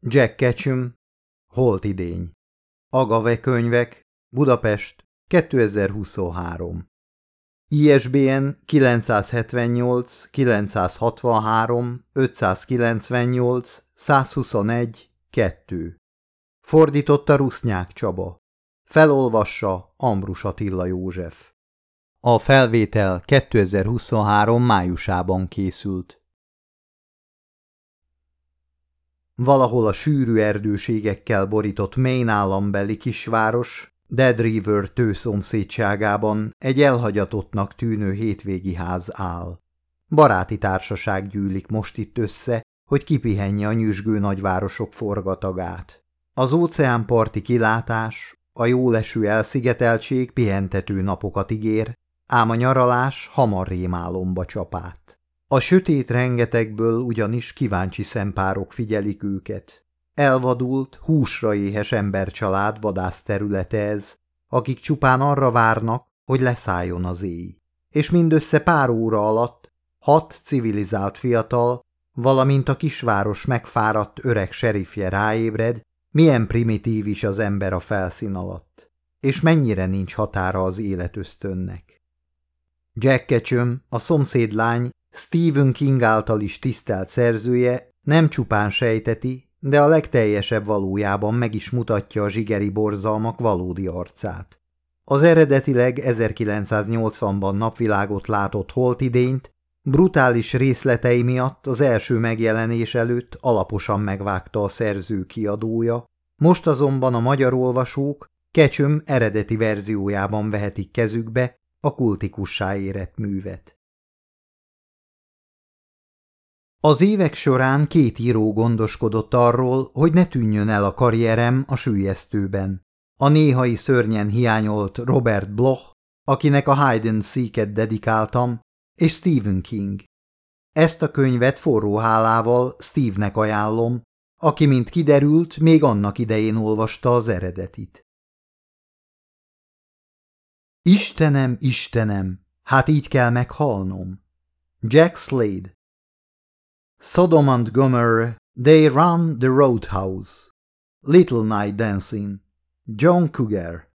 Jack Ketchum, Holt idény. Agave könyvek, Budapest, 2023. ISBN 978 963 598 121 2. Fordította Rusznyák Csaba. Felolvassa Ambrus Attila József. A felvétel 2023 májusában készült. Valahol a sűrű erdőségekkel borított Maine állambeli kisváros, Dead River tőszomszédságában egy elhagyatottnak tűnő hétvégi ház áll. Baráti társaság gyűlik most itt össze, hogy kipihenje a nyüzsgő nagyvárosok forgatagát. Az óceánparti kilátás, a jóleső elszigeteltség pihentető napokat ígér, ám a nyaralás hamar rémálomba csapát. A sötét rengetegből ugyanis kíváncsi szempárok figyelik őket. Elvadult, húsra éhes embercsalád vadász területe ez, akik csupán arra várnak, hogy leszálljon az éj. És mindössze pár óra alatt hat civilizált fiatal, valamint a kisváros megfáradt öreg serifje ráébred, milyen primitív is az ember a felszín alatt, és mennyire nincs határa az életösztönnek. Jack Ketchum, a szomszédlány, Stephen King által is tisztelt szerzője nem csupán sejteti, de a legteljesebb valójában meg is mutatja a zsigeri borzalmak valódi arcát. Az eredetileg 1980-ban napvilágot látott holtidényt brutális részletei miatt az első megjelenés előtt alaposan megvágta a szerző kiadója, most azonban a magyar olvasók Kecsöm eredeti verziójában vehetik kezükbe a kultikussá érett művet. Az évek során két író gondoskodott arról, hogy ne tűnjön el a karrierem a sűjesztőben. A néhai szörnyen hiányolt Robert Bloch, akinek a Hayden Seek-et dedikáltam, és Stephen King. Ezt a könyvet forró hálával Steve-nek ajánlom, aki, mint kiderült, még annak idején olvasta az eredetit. Istenem, Istenem, hát így kell meghalnom. Jack Slade Sodom and Gomorrah, They Run the Roadhouse, Little Night Dancing, John Cougar